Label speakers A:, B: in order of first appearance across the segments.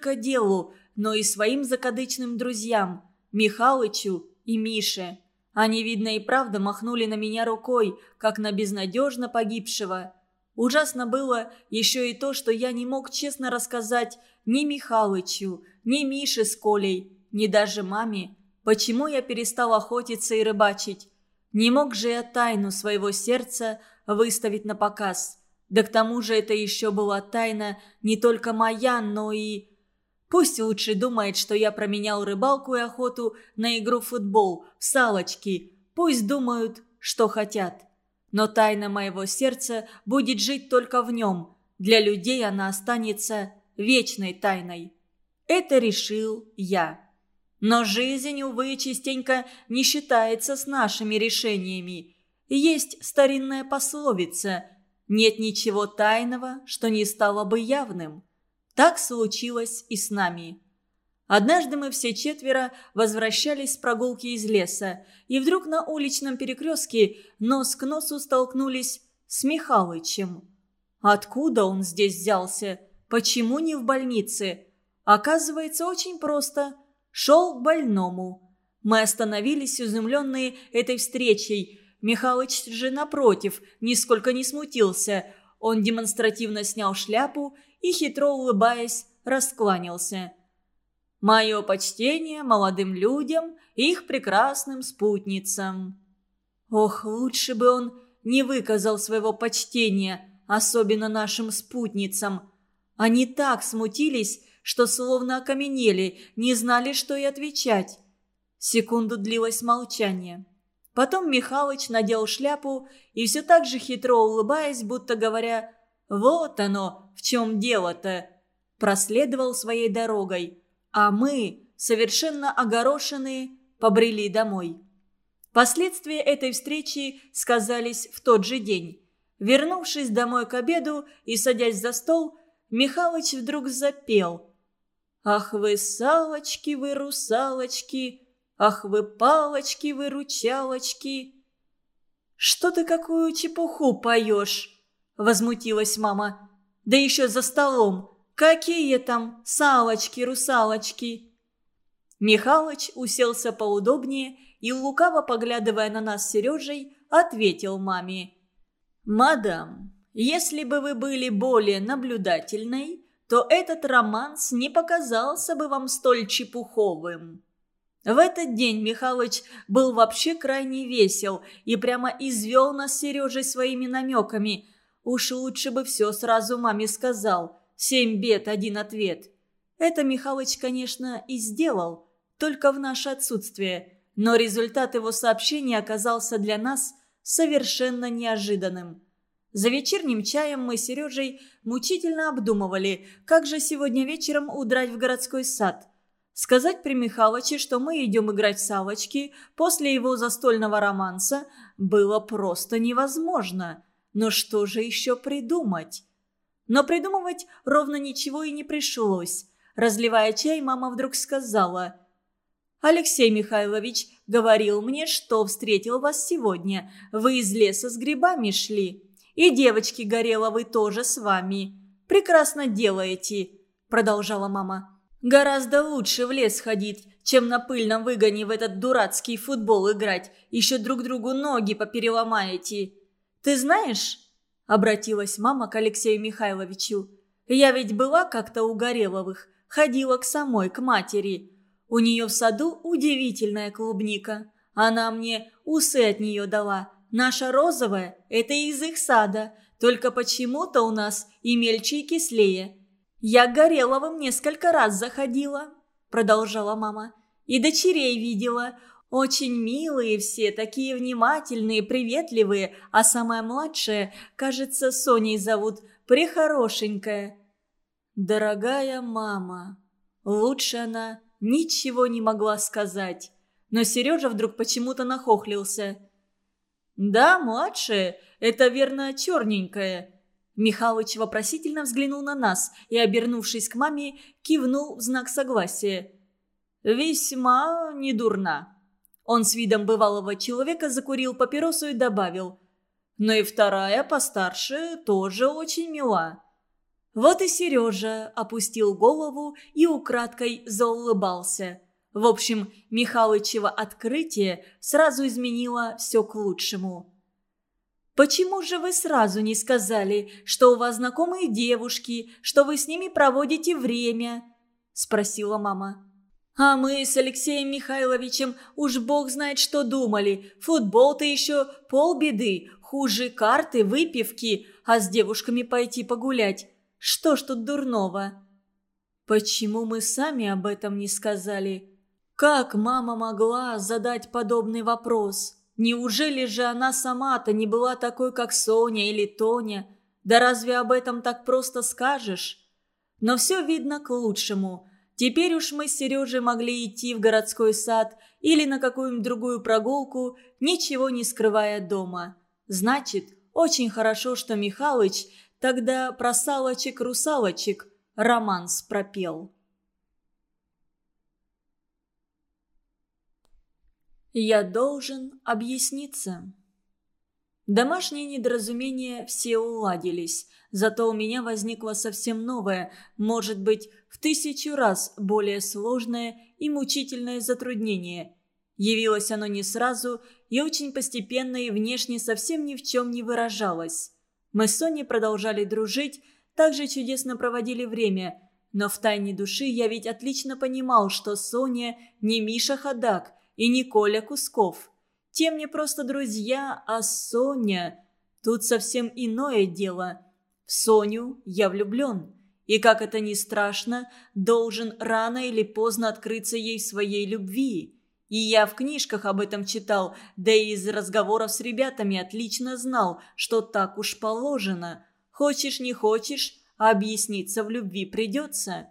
A: только делу, но и своим закадычным друзьям – Михалычу и Мише. Они, видно, и правда махнули на меня рукой, как на безнадежно погибшего. Ужасно было еще и то, что я не мог честно рассказать ни Михалычу, ни Мише с Колей, ни даже маме, почему я перестал охотиться и рыбачить. Не мог же я тайну своего сердца выставить на показ. Да к тому же это еще была тайна не только моя, но и... Пусть лучше думает, что я променял рыбалку и охоту на игру в футбол, в салочки. Пусть думают, что хотят. Но тайна моего сердца будет жить только в нем. Для людей она останется вечной тайной. Это решил я. Но жизнь, увы, частенько не считается с нашими решениями. Есть старинная пословица «Нет ничего тайного, что не стало бы явным». Так случилось и с нами. Однажды мы все четверо возвращались с прогулки из леса, и вдруг на уличном перекрестке нос к носу столкнулись с Михалычем. Откуда он здесь взялся? Почему не в больнице? Оказывается, очень просто – шел к больному. Мы остановились, изумленные этой встречей. Михалыч же, напротив, нисколько не смутился. Он демонстративно снял шляпу и, хитро улыбаясь, раскланялся. «Мое почтение молодым людям и их прекрасным спутницам». Ох, лучше бы он не выказал своего почтения, особенно нашим спутницам. Они так смутились, что словно окаменели, не знали, что и отвечать. Секунду длилось молчание. Потом Михалыч надел шляпу и все так же хитро улыбаясь, будто говоря «Вот оно, в чем дело-то», проследовал своей дорогой, а мы, совершенно огорошенные, побрели домой. Последствия этой встречи сказались в тот же день. Вернувшись домой к обеду и садясь за стол, Михалыч вдруг запел – Ах вы салочки, вы русалочки, Ах вы палочки, вы ручалочки. «Что ты какую чепуху поешь?» – возмутилась мама. «Да еще за столом. Какие там салочки, русалочки?» Михалыч уселся поудобнее и, лукаво поглядывая на нас с Сережей, ответил маме. «Мадам, если бы вы были более наблюдательной, то этот романс не показался бы вам столь чепуховым. В этот день Михалыч был вообще крайне весел и прямо извел нас с Сережей своими намеками. Уж лучше бы все сразу маме сказал. Семь бед, один ответ. Это Михалыч, конечно, и сделал, только в наше отсутствие. Но результат его сообщения оказался для нас совершенно неожиданным. За вечерним чаем мы с Сережей мучительно обдумывали, как же сегодня вечером удрать в городской сад. Сказать при Михалыче, что мы идем играть в салочки после его застольного романса, было просто невозможно. Но что же еще придумать? Но придумывать ровно ничего и не пришлось. Разливая чай, мама вдруг сказала. «Алексей Михайлович говорил мне, что встретил вас сегодня. Вы из леса с грибами шли». И девочки Гореловы тоже с вами. Прекрасно делаете», – продолжала мама. «Гораздо лучше в лес ходить, чем на пыльном выгоне в этот дурацкий футбол играть. Еще друг другу ноги попереломаете. Ты знаешь?» – обратилась мама к Алексею Михайловичу. «Я ведь была как-то у Гореловых, ходила к самой, к матери. У нее в саду удивительная клубника. Она мне усы от нее дала». Наша розовая – это из их сада, только почему-то у нас и мельче, и кислее. Я к Гореловым несколько раз заходила», – продолжала мама. «И дочерей видела. Очень милые все, такие внимательные, приветливые, а самая младшая, кажется, Соней зовут, прихорошенькая». «Дорогая мама», лучше она ничего не могла сказать. Но Сережа вдруг почему-то нахохлился – «Да, младшая, это верно черненькая». Михалыч вопросительно взглянул на нас и, обернувшись к маме, кивнул в знак согласия. «Весьма недурна». Он с видом бывалого человека закурил папиросу и добавил. «Но и вторая, постарше, тоже очень мила». Вот и Сережа опустил голову и украдкой заулыбался. В общем, Михалычево открытие сразу изменило все к лучшему. «Почему же вы сразу не сказали, что у вас знакомые девушки, что вы с ними проводите время?» – спросила мама. «А мы с Алексеем Михайловичем уж бог знает что думали. Футбол-то еще полбеды, хуже карты, выпивки, а с девушками пойти погулять. Что ж тут дурного?» «Почему мы сами об этом не сказали?» Как мама могла задать подобный вопрос? Неужели же она сама-то не была такой, как Соня или Тоня? Да разве об этом так просто скажешь? Но все видно к лучшему. Теперь уж мы с Сережей могли идти в городской сад или на какую-нибудь другую прогулку, ничего не скрывая дома. Значит, очень хорошо, что Михалыч тогда про салочек-русалочек романс пропел. Я должен объясниться. Домашние недоразумения все уладились, зато у меня возникло совсем новое, может быть, в тысячу раз более сложное и мучительное затруднение. Явилось оно не сразу и очень постепенно и внешне совсем ни в чем не выражалось. Мы с Соней продолжали дружить, также чудесно проводили время, но в тайне души я ведь отлично понимал, что Соня не Миша Ходак – и не Коля Кусков. Те мне просто друзья, а Соня... Тут совсем иное дело. В Соню я влюблен. И, как это ни страшно, должен рано или поздно открыться ей своей любви. И я в книжках об этом читал, да и из разговоров с ребятами отлично знал, что так уж положено. Хочешь, не хочешь, объясниться в любви придется.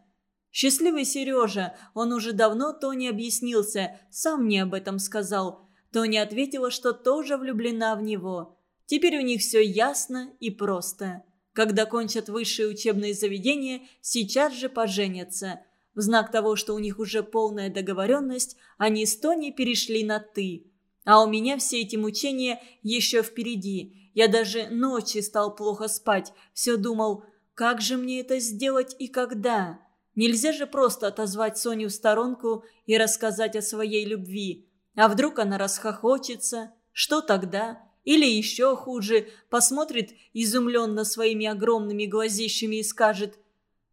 A: Счастливый Сережа, он уже давно Тони объяснился, сам мне об этом сказал. Тони ответила, что тоже влюблена в него. Теперь у них все ясно и просто. Когда кончат высшие учебные заведения, сейчас же поженятся. В знак того, что у них уже полная договоренность, они с Тони перешли на «ты». А у меня все эти мучения еще впереди. Я даже ночи стал плохо спать. Все думал, как же мне это сделать и когда? Нельзя же просто отозвать Соню в сторонку и рассказать о своей любви. А вдруг она расхохочется? Что тогда? Или еще хуже, посмотрит изумленно своими огромными глазищами и скажет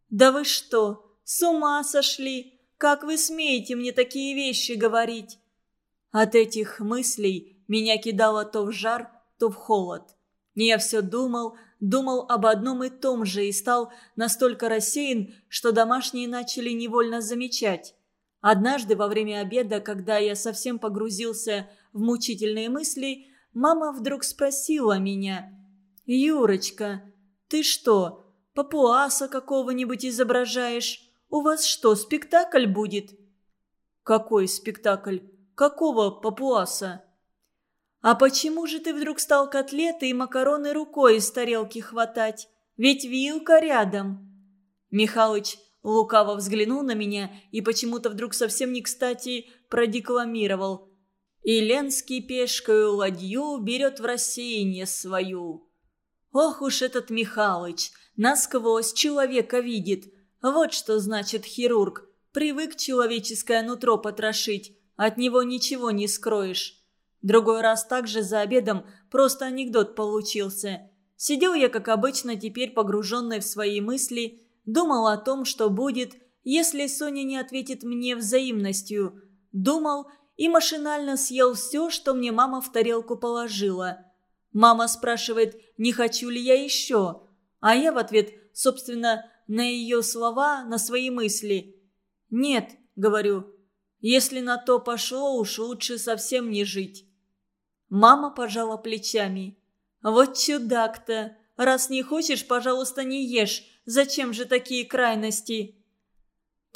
A: «Да вы что, с ума сошли? Как вы смеете мне такие вещи говорить?» От этих мыслей меня кидало то в жар, то в холод. И я все думал, думал об одном и том же и стал настолько рассеян, что домашние начали невольно замечать. Однажды во время обеда, когда я совсем погрузился в мучительные мысли, мама вдруг спросила меня, «Юрочка, ты что, папуаса какого-нибудь изображаешь? У вас что, спектакль будет?» «Какой спектакль? Какого папуаса?» «А почему же ты вдруг стал котлеты и макароны рукой из тарелки хватать? Ведь вилка рядом!» Михалыч лукаво взглянул на меня и почему-то вдруг совсем не кстати продекламировал. «И Ленский пешкою ладью берет в рассеяние свою». Ох уж этот Михалыч, насквозь человека видит. Вот что значит хирург. Привык человеческое нутро потрошить, от него ничего не скроешь. Другой раз также за обедом просто анекдот получился. Сидел я, как обычно, теперь погруженный в свои мысли, думал о том, что будет, если Соня не ответит мне взаимностью. Думал и машинально съел все, что мне мама в тарелку положила. Мама спрашивает, не хочу ли я еще, а я в ответ, собственно, на ее слова, на свои мысли. «Нет», — говорю, — «если на то пошло, уж лучше совсем не жить». Мама пожала плечами. «Вот чудак-то! Раз не хочешь, пожалуйста, не ешь. Зачем же такие крайности?»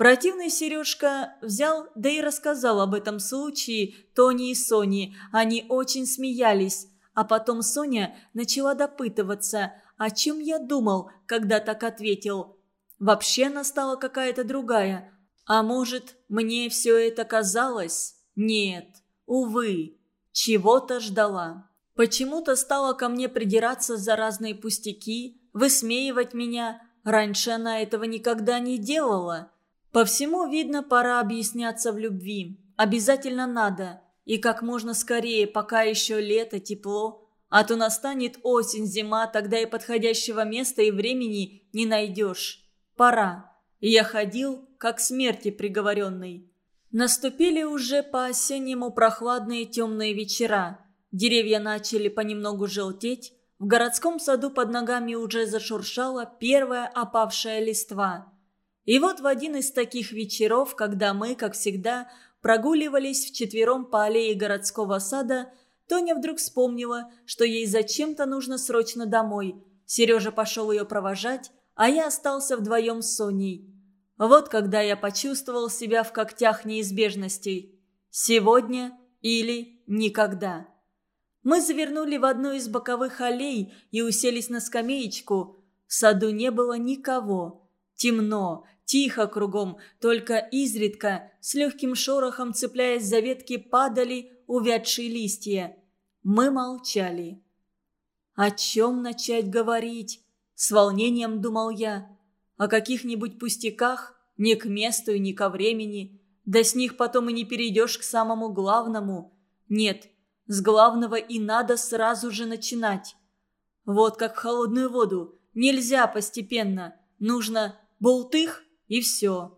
A: Противный Сережка взял, да и рассказал об этом случае Тони и Соне. Они очень смеялись. А потом Соня начала допытываться, о чем я думал, когда так ответил. Вообще она стала какая-то другая. А может, мне все это казалось? Нет, увы. Чего-то ждала. Почему-то стала ко мне придираться за разные пустяки, высмеивать меня, раньше она этого никогда не делала. По всему видно, пора объясняться в любви. Обязательно надо. И как можно скорее, пока еще лето, тепло. А то настанет осень, зима, тогда и подходящего места и времени не найдешь. Пора. И я ходил, как смерти приговоренный. Наступили уже по-осеннему прохладные темные вечера. Деревья начали понемногу желтеть. В городском саду под ногами уже зашуршала первая опавшая листва. И вот в один из таких вечеров, когда мы, как всегда, прогуливались вчетвером по аллее городского сада, Тоня вдруг вспомнила, что ей зачем-то нужно срочно домой. Сережа пошел ее провожать, а я остался вдвоем с Соней. Вот когда я почувствовал себя в когтях неизбежностей. Сегодня или никогда. Мы завернули в одну из боковых аллей и уселись на скамеечку. В саду не было никого. Темно, тихо кругом, только изредка, с легким шорохом цепляясь за ветки, падали увядшие листья. Мы молчали. «О чем начать говорить?» – с волнением думал я. «О каких-нибудь пустяках, ни к месту и ни ко времени. Да с них потом и не перейдешь к самому главному. Нет, с главного и надо сразу же начинать. Вот как в холодную воду. Нельзя постепенно. Нужно болтых и все.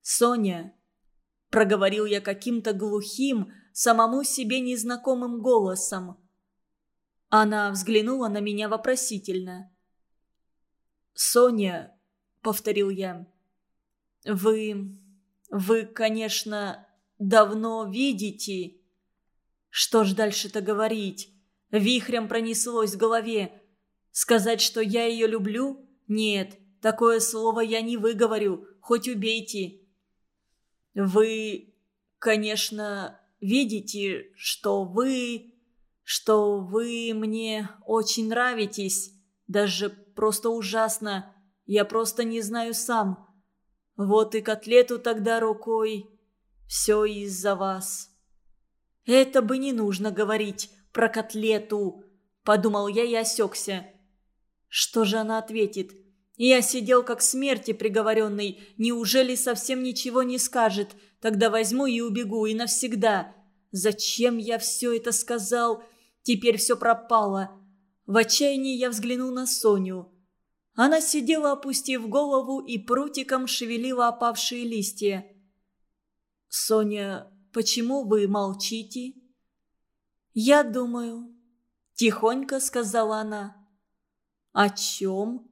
A: «Соня», — проговорил я каким-то глухим, самому себе незнакомым голосом. Она взглянула на меня вопросительно. «Соня», — повторил я, — «вы... вы, конечно, давно видите...» Что ж дальше-то говорить? Вихрем пронеслось в голове. Сказать, что я ее люблю? Нет, такое слово я не выговорю, хоть убейте. Вы, конечно, видите, что вы... что вы мне очень нравитесь. Даже просто ужасно. Я просто не знаю сам. Вот и котлету тогда рукой. Все из-за вас. «Это бы не нужно говорить про котлету», – подумал я и осекся. Что же она ответит? Я сидел как смерти приговоренный. Неужели совсем ничего не скажет? Тогда возьму и убегу, и навсегда. Зачем я все это сказал? Теперь все пропало. В отчаянии я взглянул на Соню. Она сидела, опустив голову, и прутиком шевелила опавшие листья. Соня Почему вы молчите?» «Я думаю», – тихонько сказала она. «О чем?»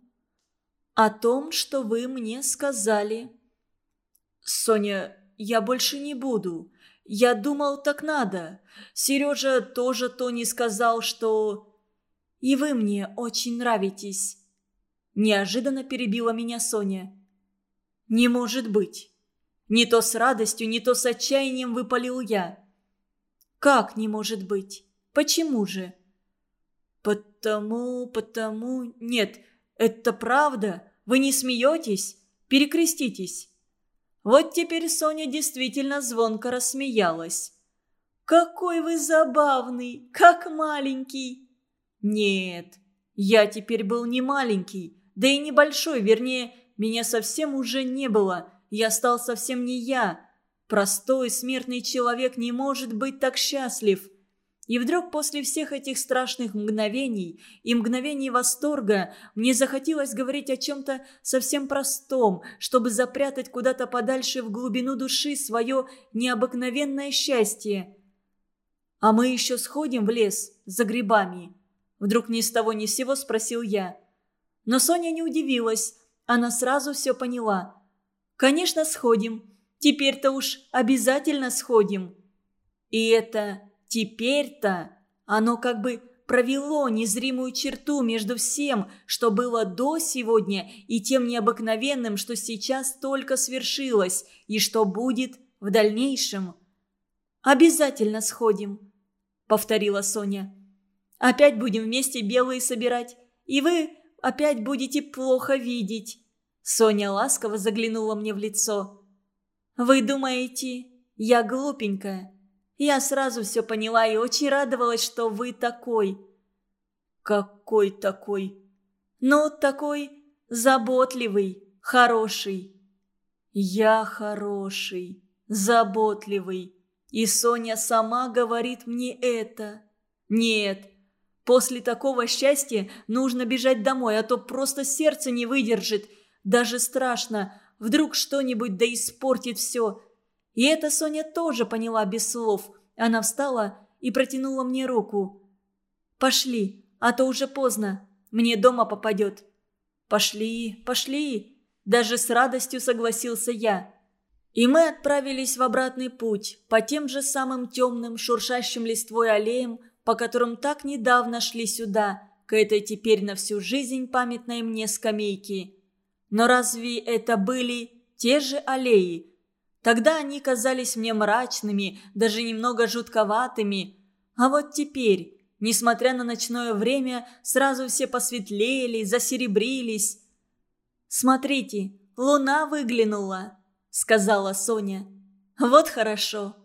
A: «О том, что вы мне сказали». «Соня, я больше не буду. Я думал, так надо. Сережа тоже то не сказал, что...» «И вы мне очень нравитесь». Неожиданно перебила меня Соня. «Не может быть. Не то с радостью, не то с отчаянием выпалил я. «Как не может быть? Почему же?» «Потому, потому... Нет, это правда. Вы не смеетесь? Перекреститесь». Вот теперь Соня действительно звонко рассмеялась. «Какой вы забавный! Как маленький!» «Нет, я теперь был не маленький, да и небольшой, вернее, меня совсем уже не было я стал совсем не я. Простой смертный человек не может быть так счастлив. И вдруг после всех этих страшных мгновений и мгновений восторга мне захотелось говорить о чем-то совсем простом, чтобы запрятать куда-то подальше в глубину души свое необыкновенное счастье. «А мы еще сходим в лес за грибами?» Вдруг ни с того ни с сего спросил я. Но Соня не удивилась, она сразу все поняла – Конечно, сходим. Теперь-то уж обязательно сходим. И это «теперь-то» оно как бы провело незримую черту между всем, что было до сегодня, и тем необыкновенным, что сейчас только свершилось, и что будет в дальнейшем. «Обязательно сходим», — повторила Соня. «Опять будем вместе белые собирать, и вы опять будете плохо видеть». Соня ласково заглянула мне в лицо. «Вы думаете, я глупенькая? Я сразу все поняла и очень радовалась, что вы такой». «Какой такой?» «Ну, такой заботливый, хороший. Я хороший, заботливый. И Соня сама говорит мне это. Нет, после такого счастья нужно бежать домой, а то просто сердце не выдержит. Даже страшно, вдруг что-нибудь да испортит все. И это Соня тоже поняла без слов. Она встала и протянула мне руку. «Пошли, а то уже поздно. Мне дома попадет». «Пошли, пошли!» Даже с радостью согласился я. И мы отправились в обратный путь, по тем же самым темным, шуршащим листвой аллеям, по которым так недавно шли сюда, к этой теперь на всю жизнь памятной мне скамейке. Но разве это были те же аллеи? Тогда они казались мне мрачными, даже немного жутковатыми. А вот теперь, несмотря на ночное время, сразу все посветлели, засеребрились. «Смотрите, луна выглянула!» сказала Соня. «Вот хорошо».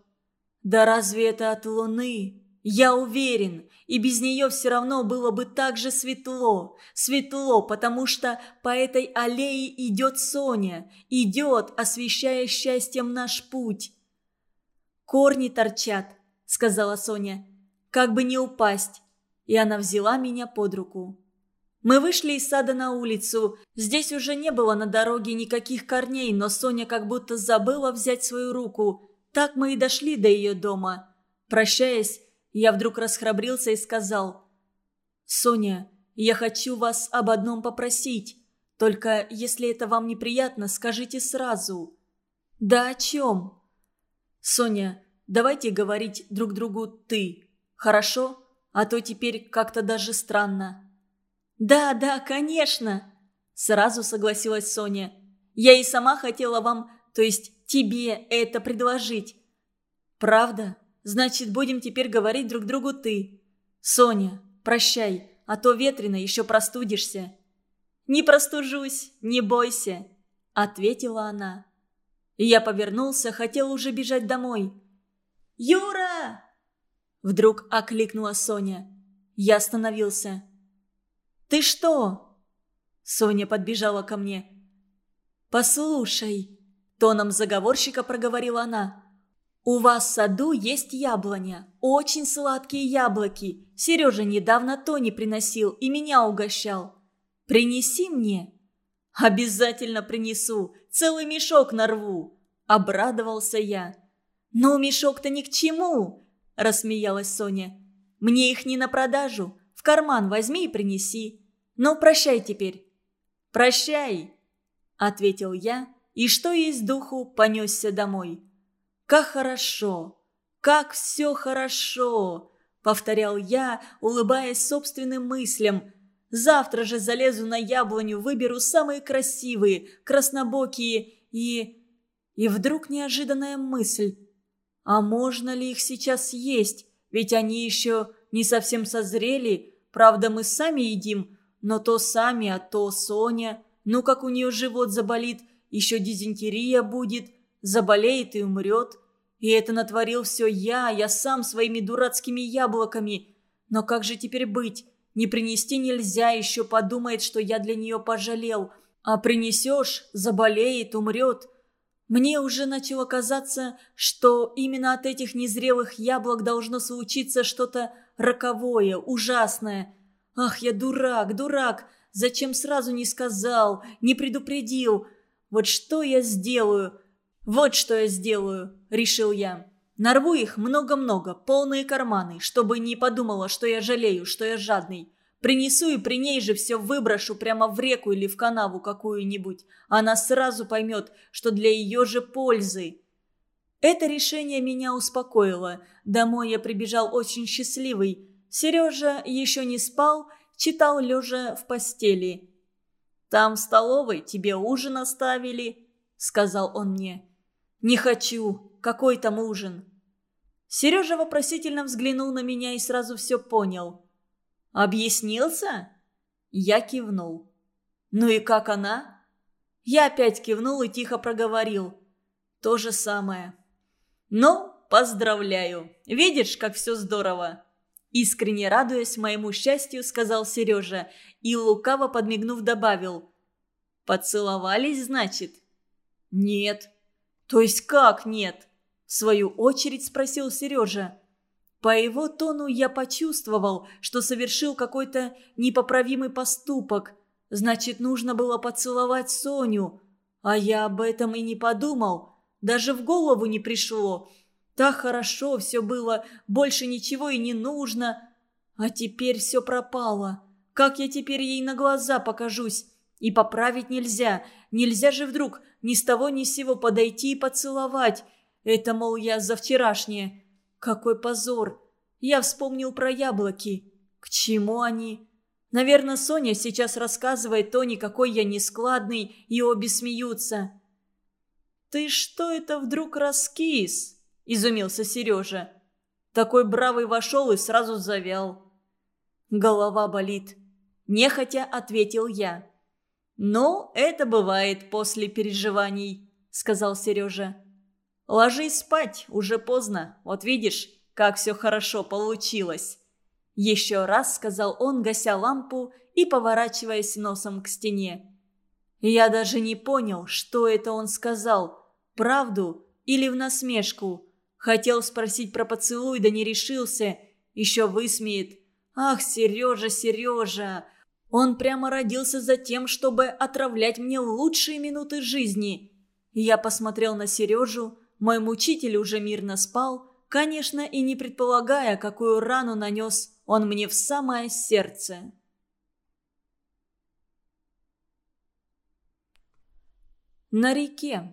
A: «Да разве это от луны? Я уверен, и без нее все равно было бы так же светло. Светло, потому что по этой аллее идет Соня, идет, освещая счастьем наш путь». «Корни торчат», — сказала Соня, — «как бы не упасть». И она взяла меня под руку. Мы вышли из сада на улицу. Здесь уже не было на дороге никаких корней, но Соня как будто забыла взять свою руку. Так мы и дошли до ее дома. Прощаясь, я вдруг расхрабрился и сказал. «Соня, я хочу вас об одном попросить. Только если это вам неприятно, скажите сразу». «Да о чем?» «Соня, давайте говорить друг другу «ты». Хорошо? А то теперь как-то даже странно». «Да, да, конечно!» Сразу согласилась Соня. «Я и сама хотела вам, то есть тебе, это предложить». «Правда? Значит, будем теперь говорить друг другу «ты». Соня, прощай, а то ветрено, еще простудишься». «Не простужусь, не бойся», — ответила она. И я повернулся, хотел уже бежать домой. «Юра!» Вдруг окликнула Соня. Я остановился. «Ты что?» Соня подбежала ко мне. «Послушай», – тоном заговорщика проговорила она. «У вас в саду есть яблоня, очень сладкие яблоки. Сережа недавно Тони приносил и меня угощал. Принеси мне». «Обязательно принесу, целый мешок нарву», – обрадовался я. «Но мешок-то ни к чему», – рассмеялась Соня. «Мне их не на продажу, в карман возьми и принеси. Ну, прощай теперь». «Прощай», — ответил я, и что есть духу, понесся домой. «Как хорошо! Как все хорошо!» — повторял я, улыбаясь собственным мыслям. «Завтра же залезу на яблоню, выберу самые красивые, краснобокие и...» И вдруг неожиданная мысль. «А можно ли их сейчас есть? Ведь они еще не совсем созрели. Правда, мы сами едим, но то сами, а то Соня. Ну, как у нее живот заболит, еще дизентерия будет, заболеет и умрет. И это натворил все я, я сам своими дурацкими яблоками. Но как же теперь быть? Не принести нельзя, еще подумает, что я для нее пожалел. А принесешь, заболеет, умрет. Мне уже начало казаться, что именно от этих незрелых яблок должно случиться что-то роковое, ужасное – «Ах, я дурак, дурак! Зачем сразу не сказал, не предупредил? Вот что я сделаю? Вот что я сделаю!» – решил я. «Нарву их много-много, полные карманы, чтобы не подумала, что я жалею, что я жадный. Принесу и при ней же все выброшу прямо в реку или в канаву какую-нибудь. Она сразу поймет, что для ее же пользы». Это решение меня успокоило. Домой я прибежал очень счастливый. Сережа еще не спал, читал лежа в постели. «Там в столовой тебе ужин оставили», — сказал он мне. «Не хочу. Какой там ужин?» Сережа вопросительно взглянул на меня и сразу все понял. «Объяснился?» Я кивнул. «Ну и как она?» Я опять кивнул и тихо проговорил. «То же самое». «Ну, поздравляю. Видишь, как все здорово?» Искренне радуясь моему счастью, сказал Сережа и, лукаво подмигнув, добавил. Поцеловались, значит?» «Нет». «То есть как нет?» В свою очередь спросил Сережа. По его тону я почувствовал, что совершил какой-то непоправимый поступок. Значит, нужно было поцеловать Соню. А я об этом и не подумал. Даже в голову не пришло. Так хорошо все было, больше ничего и не нужно. А теперь все пропало. Как я теперь ей на глаза покажусь? И поправить нельзя. Нельзя же вдруг ни с того ни с сего подойти и поцеловать. Это, мол, я за вчерашнее. Какой позор. Я вспомнил про яблоки. К чему они? Наверное, Соня сейчас рассказывает Тони, какой я нескладный, и обе смеются. «Ты что это вдруг раскис?» – изумился Сережа. Такой бравый вошел и сразу завял. Голова болит. Нехотя ответил я. «Ну, это бывает после переживаний», – сказал Сережа. «Ложись спать, уже поздно. Вот видишь, как все хорошо получилось». Еще раз сказал он, гася лампу и поворачиваясь носом к стене. Я даже не понял, что это он сказал. Правду или в насмешку. Хотел спросить про поцелуй, да не решился. Еще высмеет. «Ах, Сережа, Сережа!» Он прямо родился за тем, чтобы отравлять мне лучшие минуты жизни. Я посмотрел на Сережу. Мой мучитель уже мирно спал, конечно, и не предполагая, какую рану нанес он мне в самое сердце. На реке.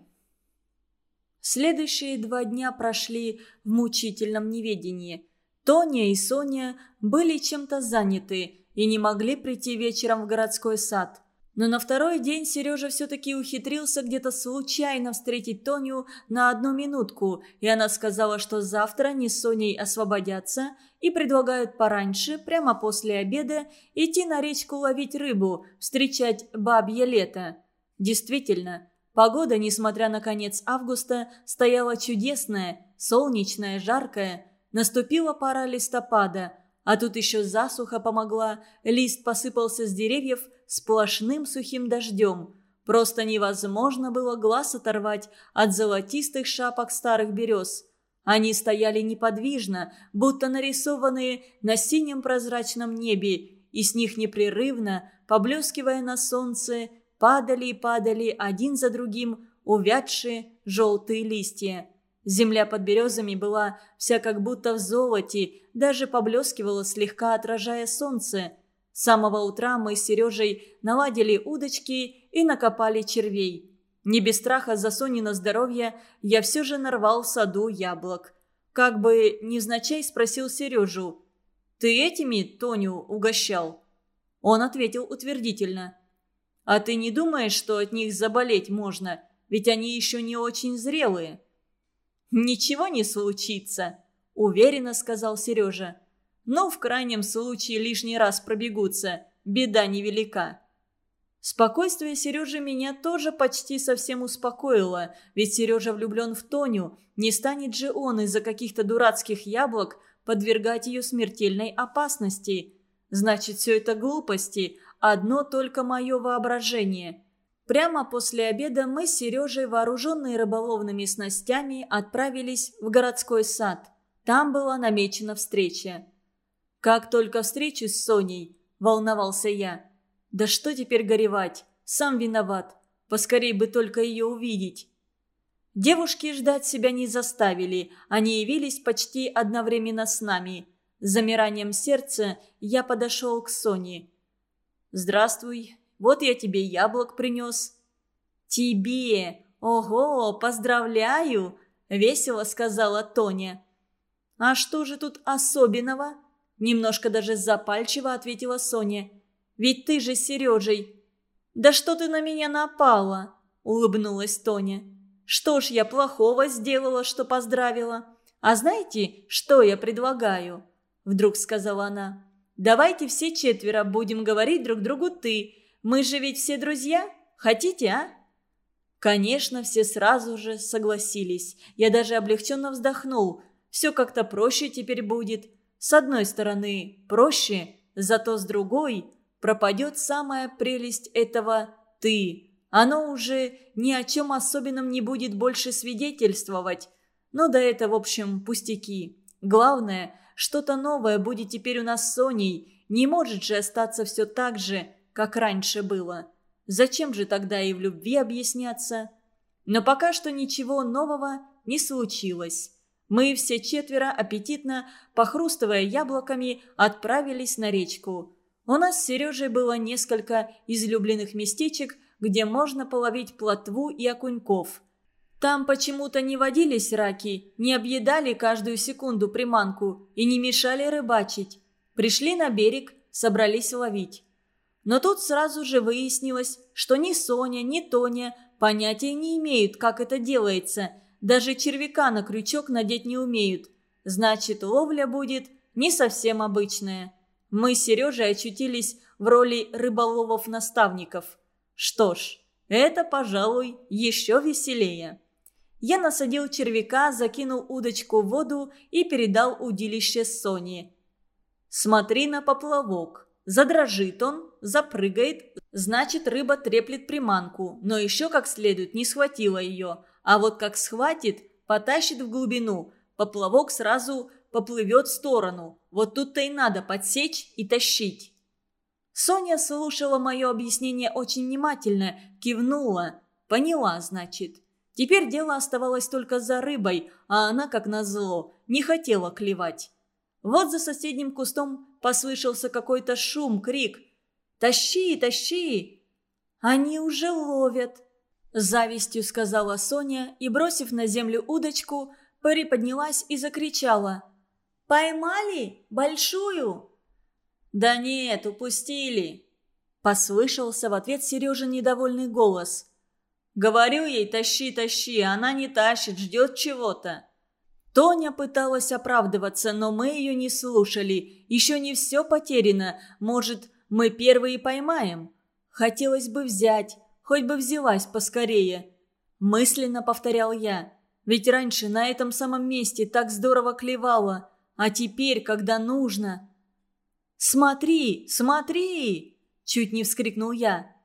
A: Следующие два дня прошли в мучительном неведении. Тоня и Соня были чем-то заняты и не могли прийти вечером в городской сад. Но на второй день Сережа все-таки ухитрился где-то случайно встретить Тоню на одну минутку, и она сказала, что завтра они с Соней освободятся и предлагают пораньше, прямо после обеда, идти на речку ловить рыбу, встречать бабье лето. Действительно, погода, несмотря на конец августа, стояла чудесная, солнечная, жаркая. Наступила пора листопада, а тут еще засуха помогла, лист посыпался с деревьев – сплошным сухим дождем. Просто невозможно было глаз оторвать от золотистых шапок старых берез. Они стояли неподвижно, будто нарисованные на синем прозрачном небе, и с них непрерывно, поблескивая на солнце, падали и падали один за другим увядшие желтые листья. Земля под березами была вся как будто в золоте, даже поблескивала слегка, отражая солнце. С самого утра мы с Сережей наладили удочки и накопали червей. Не без страха за Сонина здоровье я все же нарвал в саду яблок. Как бы невзначай спросил Сережу. «Ты этими Тоню угощал?» Он ответил утвердительно. «А ты не думаешь, что от них заболеть можно? Ведь они еще не очень зрелые». «Ничего не случится», – уверенно сказал Сережа. Но в крайнем случае лишний раз пробегутся. Беда невелика. Спокойствие Сережи меня тоже почти совсем успокоило, ведь Сережа влюблен в Тоню. Не станет же он из-за каких-то дурацких яблок подвергать ее смертельной опасности. Значит, все это глупости, одно только мое воображение. Прямо после обеда мы с Сережей, вооруженные рыболовными снастями, отправились в городской сад. Там была намечена встреча. Как только встречусь с Соней, волновался я. Да что теперь горевать? Сам виноват. Поскорей бы только ее увидеть. Девушки ждать себя не заставили, они явились почти одновременно с нами. С замиранием сердца я подошел к Соне. «Здравствуй, вот я тебе яблок принес». «Тебе? Ого, поздравляю!» – весело сказала Тоня. «А что же тут особенного?» Немножко даже запальчиво ответила Соня. «Ведь ты же с Сережей». «Да что ты на меня напала?» Улыбнулась Тоня. «Что ж я плохого сделала, что поздравила? А знаете, что я предлагаю?» Вдруг сказала она. «Давайте все четверо будем говорить друг другу «ты». Мы же ведь все друзья. Хотите, а?» Конечно, все сразу же согласились. Я даже облегченно вздохнул. Все как-то проще теперь будет. С одной стороны проще, зато с другой пропадет самая прелесть этого «ты». Оно уже ни о чем особенном не будет больше свидетельствовать. Но да это, в общем, пустяки. Главное, что-то новое будет теперь у нас с Соней. Не может же остаться все так же, как раньше было. Зачем же тогда и в любви объясняться? Но пока что ничего нового не случилось. Мы все четверо, аппетитно, похрустывая яблоками, отправились на речку. У нас с Сережей было несколько излюбленных местечек, где можно половить плотву и окуньков. Там почему-то не водились раки, не объедали каждую секунду приманку и не мешали рыбачить. Пришли на берег, собрались ловить. Но тут сразу же выяснилось, что ни Соня, ни Тоня понятия не имеют, как это делается – даже червяка на крючок надеть не умеют. Значит, ловля будет не совсем обычная. Мы с Сережей очутились в роли рыболовов-наставников. Что ж, это, пожалуй, еще веселее. Я насадил червяка, закинул удочку в воду и передал удилище Соне. «Смотри на поплавок. Задрожит он, запрыгает, значит, рыба треплет приманку, но еще как следует не схватила ее, а вот как схватит, потащит в глубину, поплавок сразу поплывет в сторону. Вот тут-то и надо подсечь и тащить. Соня слушала мое объяснение очень внимательно, кивнула. Поняла, значит. Теперь дело оставалось только за рыбой, а она, как назло, не хотела клевать. Вот за соседним кустом послышался какой-то шум, крик. «Тащи, тащи!» «Они уже ловят!» завистью сказала Соня и, бросив на землю удочку, приподнялась и закричала. «Поймали? Большую?» «Да нет, упустили!» Послышался в ответ Сережа недовольный голос. «Говорю ей, тащи, тащи, она не тащит, ждет чего-то». Тоня пыталась оправдываться, но мы ее не слушали. Еще не все потеряно. Может, мы первые поймаем? Хотелось бы взять, Хоть бы взялась поскорее. Мысленно повторял я. Ведь раньше на этом самом месте так здорово клевала. А теперь, когда нужно... «Смотри, смотри!» Чуть не вскрикнул я.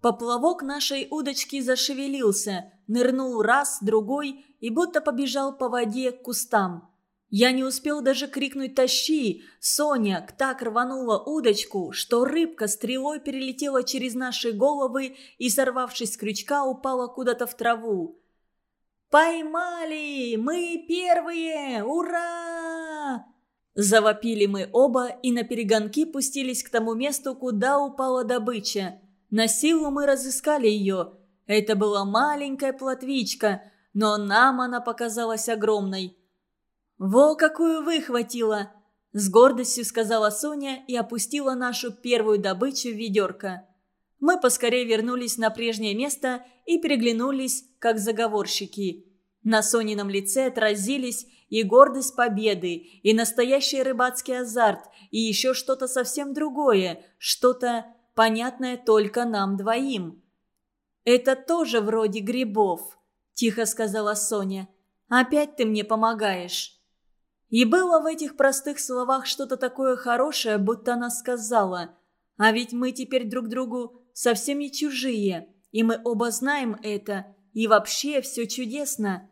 A: Поплавок нашей удочки зашевелился, нырнул раз, другой и будто побежал по воде к кустам. Я не успел даже крикнуть «Тащи!». Соня так рванула удочку, что рыбка стрелой перелетела через наши головы и, сорвавшись с крючка, упала куда-то в траву. «Поймали! Мы первые! Ура!» Завопили мы оба и на перегонки пустились к тому месту, куда упала добыча. На силу мы разыскали ее. Это была маленькая плотвичка, но нам она показалась огромной. «Во, какую выхватила!» – с гордостью сказала Соня и опустила нашу первую добычу в ведерко. Мы поскорее вернулись на прежнее место и переглянулись, как заговорщики. На Сонином лице отразились и гордость победы, и настоящий рыбацкий азарт, и еще что-то совсем другое, что-то понятное только нам двоим. «Это тоже вроде грибов», – тихо сказала Соня. «Опять ты мне помогаешь». И было в этих простых словах что-то такое хорошее, будто она сказала «А ведь мы теперь друг другу совсем не чужие, и мы оба знаем это, и вообще все чудесно».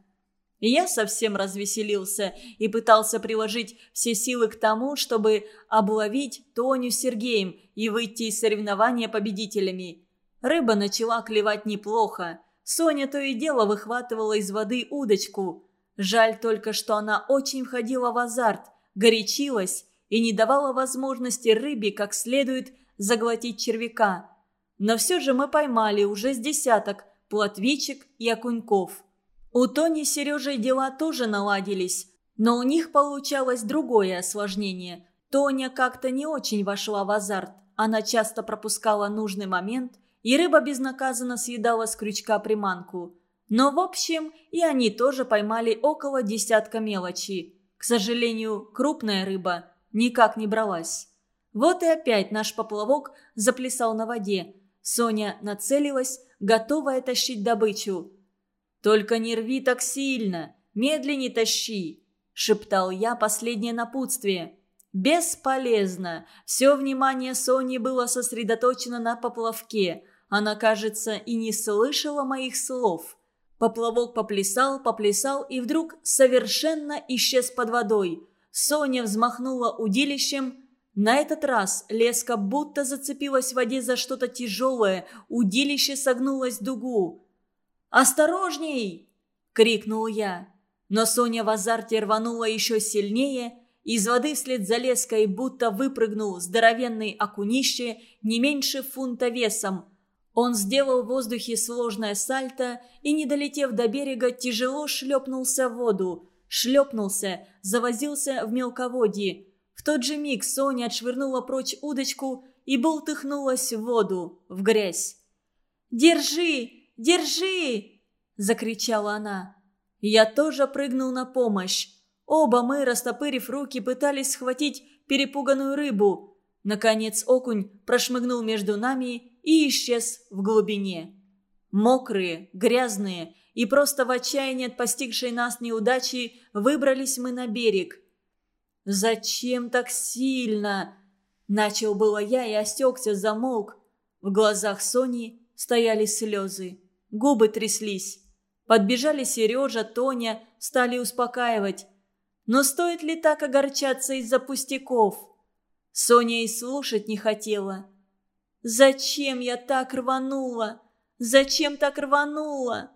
A: Я совсем развеселился и пытался приложить все силы к тому, чтобы обловить Тоню с Сергеем и выйти из соревнования победителями. Рыба начала клевать неплохо. Соня то и дело выхватывала из воды удочку – Жаль только, что она очень входила в азарт, горячилась и не давала возможности рыбе как следует заглотить червяка. Но все же мы поймали уже с десяток плотвичек и окуньков. У Тони с Сережей дела тоже наладились, но у них получалось другое осложнение. Тоня как-то не очень вошла в азарт. Она часто пропускала нужный момент, и рыба безнаказанно съедала с крючка приманку – но, в общем, и они тоже поймали около десятка мелочи. К сожалению, крупная рыба никак не бралась. Вот и опять наш поплавок заплясал на воде. Соня нацелилась, готовая тащить добычу. «Только не рви так сильно, медленнее тащи», – шептал я последнее напутствие. Бесполезно. Все внимание Сони было сосредоточено на поплавке – она, кажется, и не слышала моих слов. Поплавок поплясал, поплясал и вдруг совершенно исчез под водой. Соня взмахнула удилищем. На этот раз леска будто зацепилась в воде за что-то тяжелое, удилище согнулось в дугу. «Осторожней!» – крикнул я. Но Соня в азарте рванула еще сильнее. Из воды вслед за леской будто выпрыгнул здоровенный окунище не меньше фунта весом. Он сделал в воздухе сложное сальто и, не долетев до берега, тяжело шлепнулся в воду. Шлепнулся, завозился в мелководье. В тот же миг Соня отшвырнула прочь удочку и болтыхнулась в воду, в грязь. «Держи! Держи!» – закричала она. Я тоже прыгнул на помощь. Оба мы, растопырив руки, пытались схватить перепуганную рыбу. Наконец окунь прошмыгнул между нами и исчез в глубине. Мокрые, грязные и просто в отчаянии от постигшей нас неудачи выбрались мы на берег. «Зачем так сильно?» Начал было я и осекся, замолк. В глазах Сони стояли слезы. Губы тряслись. Подбежали Сережа, Тоня, стали успокаивать. Но стоит ли так огорчаться из-за пустяков? Соня и слушать не хотела. «Зачем я так рванула? Зачем так рванула?»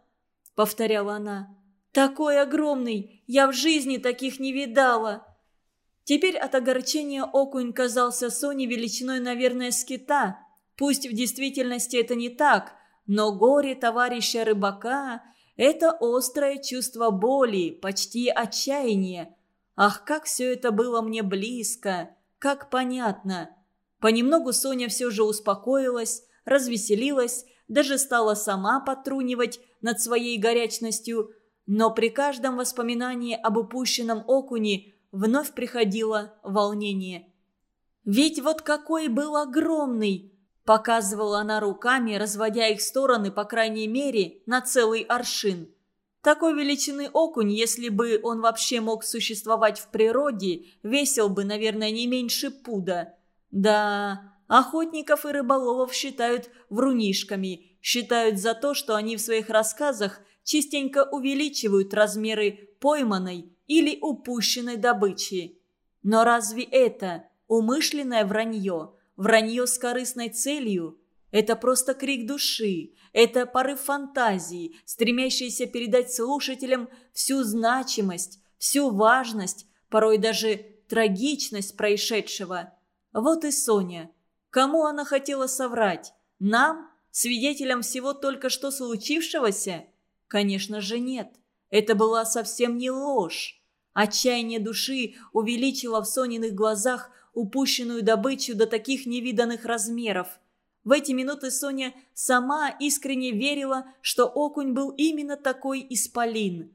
A: Повторяла она. «Такой огромный! Я в жизни таких не видала!» Теперь от огорчения окунь казался Соне величиной, наверное, скита. Пусть в действительности это не так, но горе товарища рыбака – это острое чувство боли, почти отчаяние. Ах, как все это было мне близко, как понятно. Понемногу Соня все же успокоилась, развеселилась, даже стала сама потрунивать над своей горячностью, но при каждом воспоминании об упущенном окуне вновь приходило волнение. «Ведь вот какой был огромный!» Показывала она руками, разводя их стороны, по крайней мере, на целый аршин. Такой величины окунь, если бы он вообще мог существовать в природе, весил бы, наверное, не меньше пуда. Да, охотников и рыболовов считают врунишками, считают за то, что они в своих рассказах частенько увеличивают размеры пойманной или упущенной добычи. Но разве это умышленное вранье, вранье с корыстной целью? Это просто крик души, это порыв фантазии, стремящийся передать слушателям всю значимость, всю важность, порой даже трагичность происшедшего. Вот и Соня. Кому она хотела соврать? Нам? Свидетелям всего только что случившегося? Конечно же нет. Это была совсем не ложь. Отчаяние души увеличило в Сониных глазах упущенную добычу до таких невиданных размеров. В эти минуты Соня сама искренне верила, что окунь был именно такой исполин.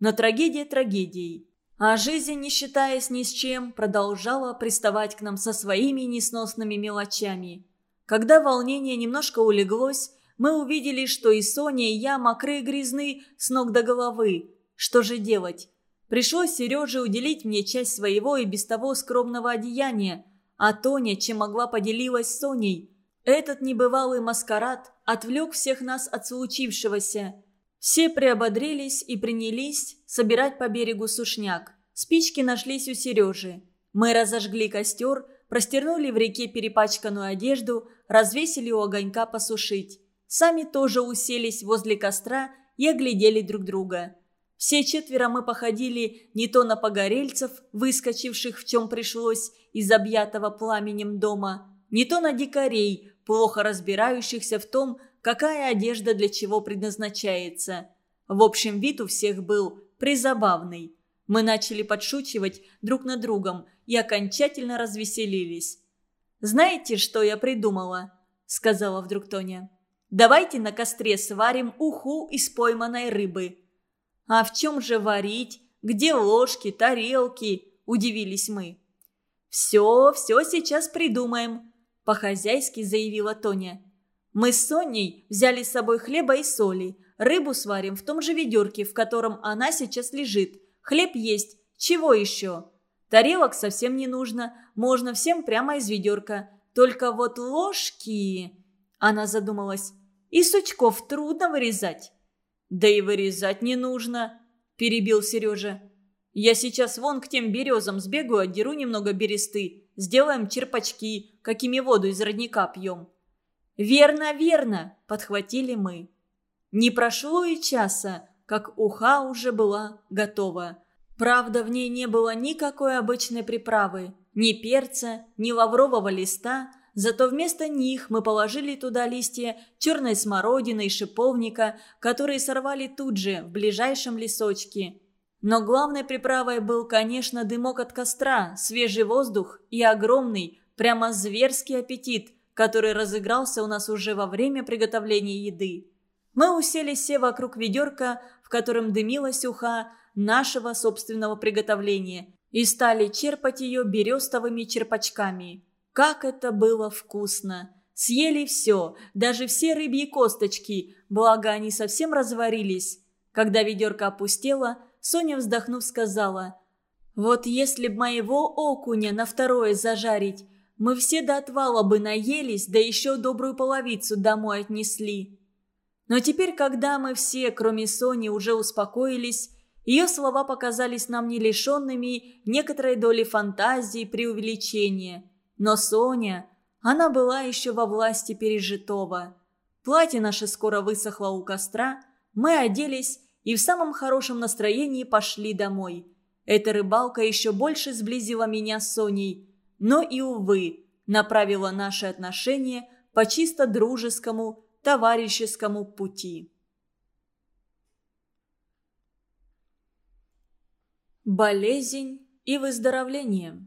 A: Но трагедия трагедией. А жизнь, не считаясь ни с чем, продолжала приставать к нам со своими несносными мелочами. Когда волнение немножко улеглось, мы увидели, что и Соня, и я мокрые грязны с ног до головы. Что же делать? Пришлось Сереже уделить мне часть своего и без того скромного одеяния, а Тоня, чем могла, поделилась с Соней. Этот небывалый маскарад отвлек всех нас от случившегося. Все приободрились и принялись собирать по берегу сушняк. Спички нашлись у Сережи. Мы разожгли костер, простернули в реке перепачканную одежду, развесили у огонька посушить. Сами тоже уселись возле костра и оглядели друг друга. Все четверо мы походили не то на погорельцев, выскочивших в чем пришлось из объятого пламенем дома, не то на дикарей, плохо разбирающихся в том, какая одежда для чего предназначается. В общем, вид у всех был призабавный. Мы начали подшучивать друг над другом и окончательно развеселились. «Знаете, что я придумала?» – сказала вдруг Тоня. Давайте на костре сварим уху из пойманной рыбы». «А в чем же варить? Где ложки, тарелки?» – удивились мы. «Все, все сейчас придумаем», – по-хозяйски заявила Тоня. «Мы с Соней взяли с собой хлеба и соли. Рыбу сварим в том же ведерке, в котором она сейчас лежит. Хлеб есть. Чего еще? Тарелок совсем не нужно. Можно всем прямо из ведерка. Только вот ложки...» Она задумалась. «И сучков трудно вырезать». «Да и вырезать не нужно», – перебил Сережа. «Я сейчас вон к тем березам сбегаю, отдеру немного бересты, сделаем черпачки, какими воду из родника пьем». «Верно, верно!» – подхватили мы. Не прошло и часа, как уха уже была готова. Правда, в ней не было никакой обычной приправы, ни перца, ни лаврового листа, зато вместо них мы положили туда листья черной смородины и шиповника, которые сорвали тут же, в ближайшем лесочке. Но главной приправой был, конечно, дымок от костра, свежий воздух и огромный, прямо зверский аппетит, который разыгрался у нас уже во время приготовления еды. Мы уселись все вокруг ведерка, в котором дымилась уха нашего собственного приготовления, и стали черпать ее берестовыми черпачками. Как это было вкусно! Съели все, даже все рыбьи косточки, благо они совсем разварились. Когда ведерко опустело, Соня, вздохнув, сказала, «Вот если б моего окуня на второе зажарить, мы все до отвала бы наелись, да еще добрую половицу домой отнесли». Но теперь, когда мы все, кроме Сони, уже успокоились, ее слова показались нам не лишенными некоторой доли фантазии и преувеличения. Но Соня, она была еще во власти пережитого. Платье наше скоро высохло у костра, мы оделись и в самом хорошем настроении пошли домой. Эта рыбалка еще больше сблизила меня с Соней, но и, увы, направила наши отношения по чисто дружескому, товарищескому пути. Болезнь и выздоровление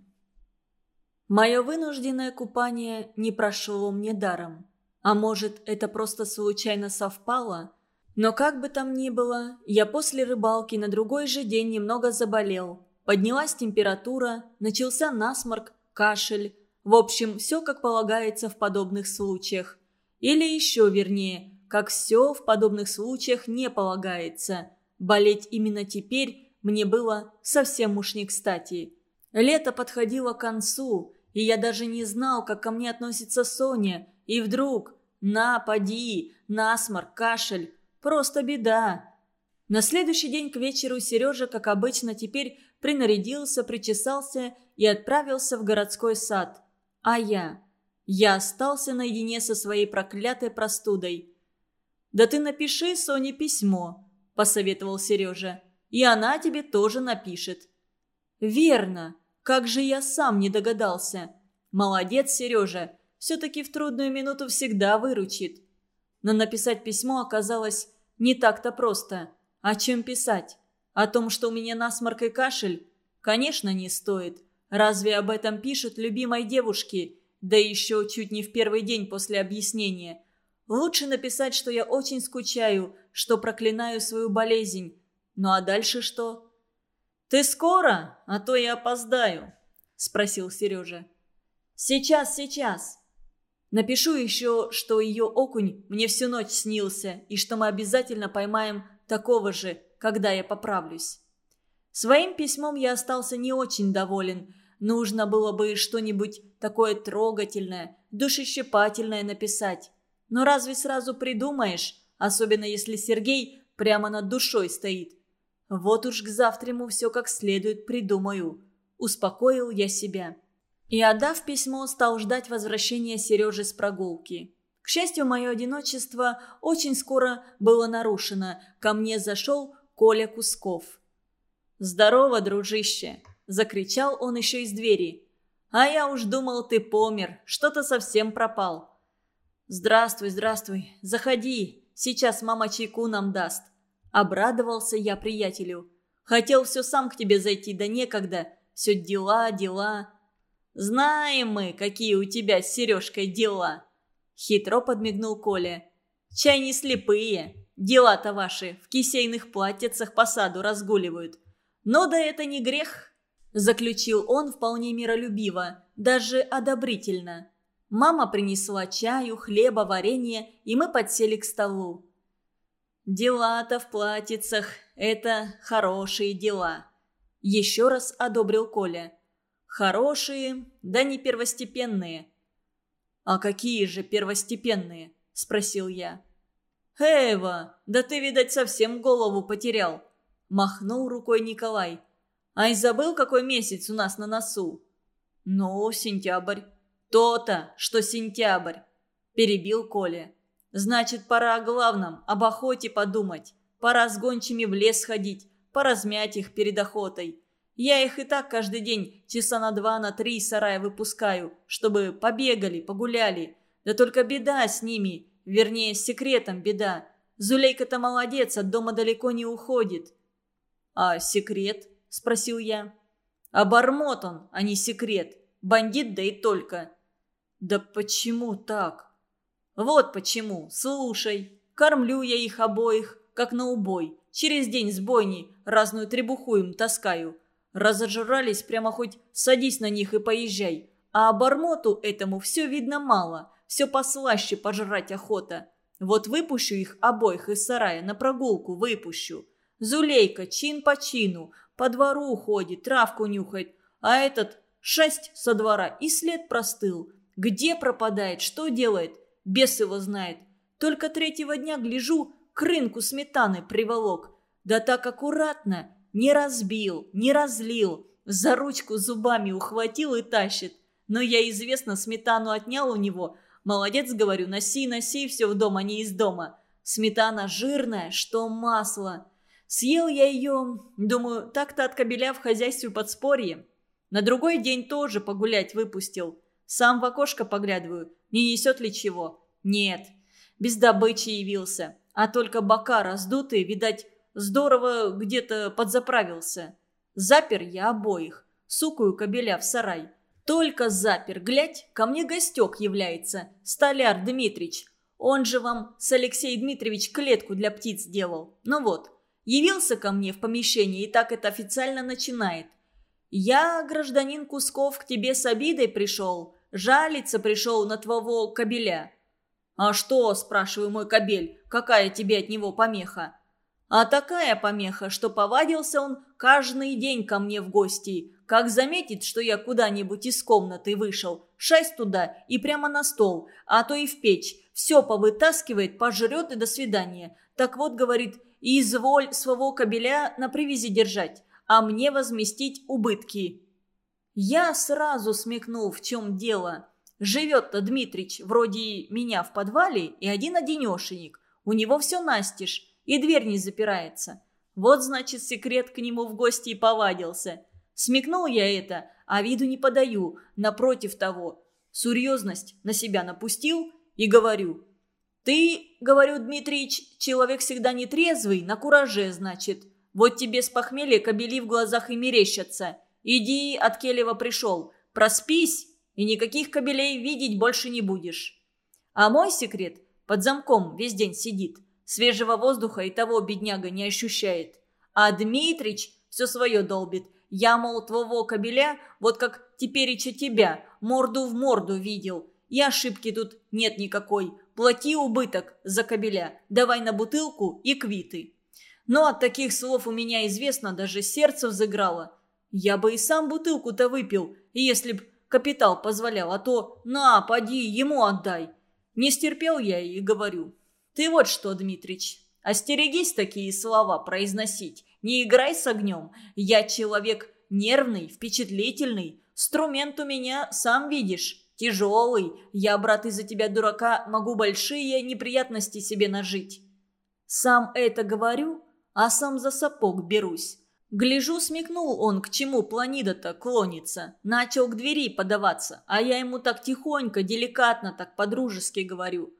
A: Мое вынужденное купание не прошло мне даром. А может, это просто случайно совпало? Но как бы там ни было, я после рыбалки на другой же день немного заболел. Поднялась температура, начался насморк, кашель. В общем, все как полагается в подобных случаях. Или еще вернее, как все в подобных случаях не полагается. Болеть именно теперь мне было совсем уж не кстати. Лето подходило к концу, и я даже не знал, как ко мне относится Соня. И вдруг «на, поди», насморк, кашель. Просто беда. На следующий день к вечеру Сережа, как обычно, теперь принарядился, причесался и отправился в городской сад. А я... Я остался наедине со своей проклятой простудой. «Да ты напиши Соне письмо», – посоветовал Сережа. «И она тебе тоже напишет». «Верно. Как же я сам не догадался. Молодец, Сережа. Все-таки в трудную минуту всегда выручит». Но написать письмо оказалось не так-то просто. О чем писать? О том, что у меня насморк и кашель? Конечно, не стоит. Разве об этом пишут любимой девушке? Да еще чуть не в первый день после объяснения. Лучше написать, что я очень скучаю, что проклинаю свою болезнь. Ну а дальше что? «Ты скоро? А то я опоздаю», – спросил Сережа. «Сейчас, сейчас». Напишу еще, что ее окунь мне всю ночь снился, и что мы обязательно поймаем такого же, когда я поправлюсь. Своим письмом я остался не очень доволен – Нужно было бы что-нибудь такое трогательное, душещипательное написать. Но разве сразу придумаешь, особенно если Сергей прямо над душой стоит? Вот уж к завтраму все как следует придумаю. Успокоил я себя. И, отдав письмо, стал ждать возвращения Сережи с прогулки. К счастью, мое одиночество очень скоро было нарушено. Ко мне зашел Коля Кусков. «Здорово, дружище!» Закричал он еще из двери. «А я уж думал, ты помер. Что-то совсем пропал». «Здравствуй, здравствуй. Заходи. Сейчас мама чайку нам даст». Обрадовался я приятелю. «Хотел все сам к тебе зайти, да некогда. Все дела, дела». «Знаем мы, какие у тебя с Сережкой дела!» Хитро подмигнул Коля. «Чай не слепые. Дела-то ваши в кисейных платьицах по саду разгуливают. Но да это не грех, Заключил он вполне миролюбиво, даже одобрительно. Мама принесла чаю, хлеба, варенье, и мы подсели к столу. «Дела-то в платьицах – это хорошие дела», – еще раз одобрил Коля. «Хорошие, да не первостепенные». «А какие же первостепенные?» спросил я. «Эва, да ты, видать, совсем голову потерял!» Махнул рукой Николай. «Ай, забыл, какой месяц у нас на носу?» «Ну, сентябрь». «То-то, что сентябрь!» Перебил Коля. «Значит, пора о главном, об охоте подумать. Пора с гончими в лес ходить, поразмять их перед охотой. Я их и так каждый день часа на два, на три сарая выпускаю, чтобы побегали, погуляли. Да только беда с ними, вернее, с секретом беда. Зулейка-то молодец, от дома далеко не уходит. «А секрет?» – спросил я. «Обормот он, а не секрет. Бандит, да и только». «Да почему так?» «Вот почему. Слушай. Кормлю я их обоих, как на убой. Через день с бойни разную требуху им таскаю. Разожрались, прямо хоть садись на них и поезжай. А обормоту этому все видно мало, все послаще пожрать охота. Вот выпущу их обоих из сарая на прогулку, выпущу. Зулейка чин по чину, по двору ходит, травку нюхает, а этот шесть со двора и след простыл. Где пропадает, что делает, бес его знает. Только третьего дня гляжу, к рынку сметаны приволок. Да так аккуратно, не разбил, не разлил, за ручку зубами ухватил и тащит. Но я, известно, сметану отнял у него. Молодец, говорю, носи, носи все в дом, а не из дома. Сметана жирная, что масло. Съел я ее, думаю, так-то от кобеля в хозяйстве подспорье. На другой день тоже погулять выпустил. Сам в окошко поглядываю, не несет ли чего. Нет, без добычи явился, а только бока раздутые, видать, Здорово где-то подзаправился. Запер я обоих. Сукую кобеля в сарай. Только запер, глядь, ко мне гостек является. Столяр Дмитрич. Он же вам с Алексей Дмитриевич клетку для птиц делал. Ну вот, явился ко мне в помещение и так это официально начинает. «Я, гражданин Кусков, к тебе с обидой пришел. Жалиться пришел на твоего кобеля». «А что?» – спрашиваю мой кобель. «Какая тебе от него помеха?» А такая помеха, что повадился он каждый день ко мне в гости. Как заметит, что я куда-нибудь из комнаты вышел, шесть туда и прямо на стол, а то и в печь. Все повытаскивает, пожрет и до свидания. Так вот, говорит, изволь своего кобеля на привязи держать, а мне возместить убытки. Я сразу смекнул, в чем дело. Живет-то Дмитрич вроде меня в подвале и один-одинешенек. У него все настежь и дверь не запирается. Вот, значит, секрет к нему в гости и повадился. Смекнул я это, а виду не подаю, напротив того. Серьезность на себя напустил и говорю. «Ты, — говорю, Дмитрич, — человек всегда нетрезвый, на кураже, значит. Вот тебе с похмелья кобели в глазах и мерещатся. Иди, от Келева пришел, проспись, и никаких кобелей видеть больше не будешь». А мой секрет под замком весь день сидит. Свежего воздуха и того бедняга не ощущает. А Дмитрич все свое долбит. Я, мол, твоего кобеля, вот как тепереча тебя, морду в морду видел. И ошибки тут нет никакой. Плати убыток за кобеля, давай на бутылку и квиты. Но от таких слов у меня известно, даже сердце взыграло. Я бы и сам бутылку-то выпил, если б капитал позволял, а то на, поди, ему отдай. Не стерпел я и говорю, ты вот что, Дмитрич, остерегись такие слова произносить. Не играй с огнем. Я человек нервный, впечатлительный. Струмент у меня, сам видишь, тяжелый. Я, брат, из-за тебя, дурака, могу большие неприятности себе нажить. Сам это говорю, а сам за сапог берусь. Гляжу, смекнул он, к чему планида-то клонится. Начал к двери подаваться, а я ему так тихонько, деликатно, так по-дружески говорю.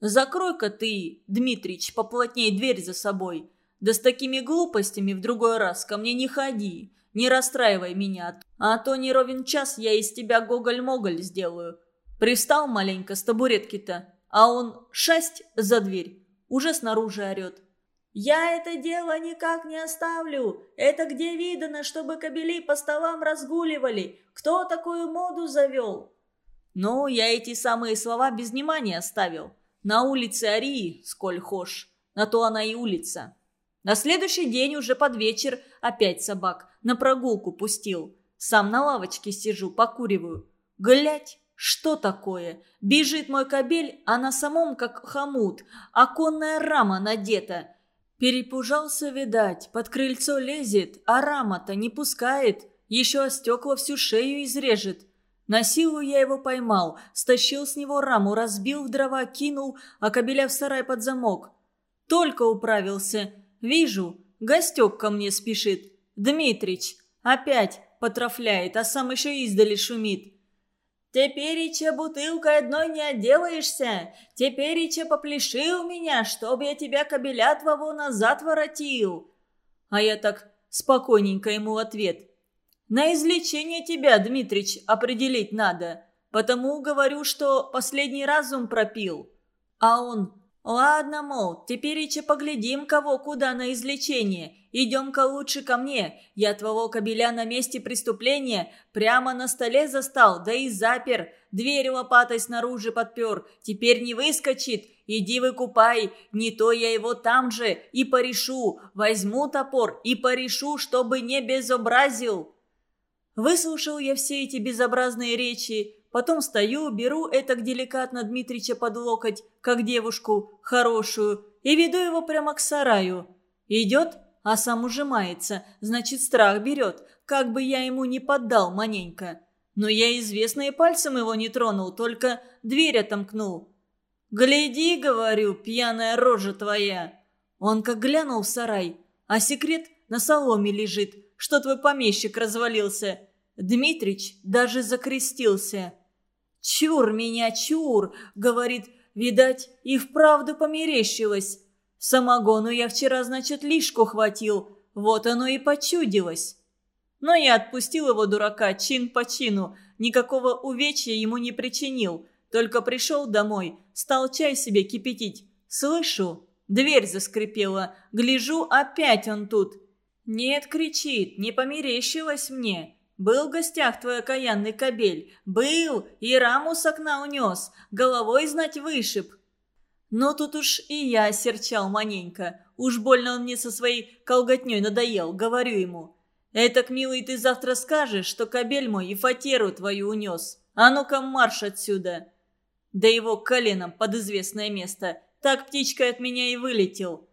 A: Закрой-ка ты, Дмитрич, поплотней дверь за собой. Да с такими глупостями в другой раз ко мне не ходи. Не расстраивай меня, а то не ровен час я из тебя гоголь-моголь сделаю. Пристал маленько с табуретки-то, а он шасть за дверь, уже снаружи орет. «Я это дело никак не оставлю. Это где видано, чтобы кобели по столам разгуливали? Кто такую моду завел?» Ну, я эти самые слова без внимания оставил. На улице Арии, сколь хошь, на то она и улица. На следующий день уже под вечер опять собак на прогулку пустил. Сам на лавочке сижу, покуриваю. Глядь, Что такое? Бежит мой кобель, а на самом как хомут, оконная рама надета. Перепужался, видать, под крыльцо лезет, а рама-то не пускает, еще о всю шею изрежет. На силу я его поймал, стащил с него раму, разбил в дрова, кинул, а кобеля в сарай под замок. Только управился. Вижу, гостек ко мне спешит. Дмитрич. Опять потрафляет, а сам еще издали шумит. «Теперича бутылкой одной не отделаешься. Теперича попляши у меня, чтоб я тебя кобеля твоего назад воротил». А я так спокойненько ему ответ. На излечение тебя, Дмитрич, определить надо. Потому говорю, что последний разум пропил. А он, ладно, мол, теперь еще поглядим, кого куда на излечение. Идем-ка лучше ко мне. Я твоего кобеля на месте преступления прямо на столе застал, да и запер. Дверь лопатой снаружи подпер. Теперь не выскочит. Иди выкупай. Не то я его там же и порешу. Возьму топор и порешу, чтобы не безобразил. Выслушал я все эти безобразные речи, потом стою, беру этак деликатно Дмитрича под локоть, как девушку, хорошую, и веду его прямо к сараю. Идет, а сам ужимается, значит, страх берет, как бы я ему не поддал маненько. Но я известно и пальцем его не тронул, только дверь отомкнул. «Гляди, — говорю, — пьяная рожа твоя!» Он как глянул в сарай, а секрет на соломе лежит, что твой помещик развалился. Дмитрич даже закрестился. «Чур меня, чур!» — говорит, видать, и вправду померещилось. Самогону я вчера, значит, лишку хватил, вот оно и почудилось. Но я отпустил его, дурака, чин по чину, никакого увечья ему не причинил, только пришел домой, стал чай себе кипятить. Слышу, дверь заскрипела, гляжу, опять он тут. «Нет, кричит, не померещилось мне». Был в гостях твой окаянный кобель. Был, и раму с окна унес, головой знать вышиб. Но тут уж и я серчал маненько. Уж больно он мне со своей колготней надоел, говорю ему. «Этак, милый, ты завтра скажешь, что кобель мой и фатеру твою унес. А ну-ка марш отсюда!» Да его коленом под известное место. Так птичка от меня и вылетел.